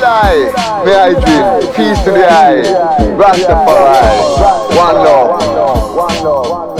Jedi, may I dream, peace to the eye, Rastafari, one love.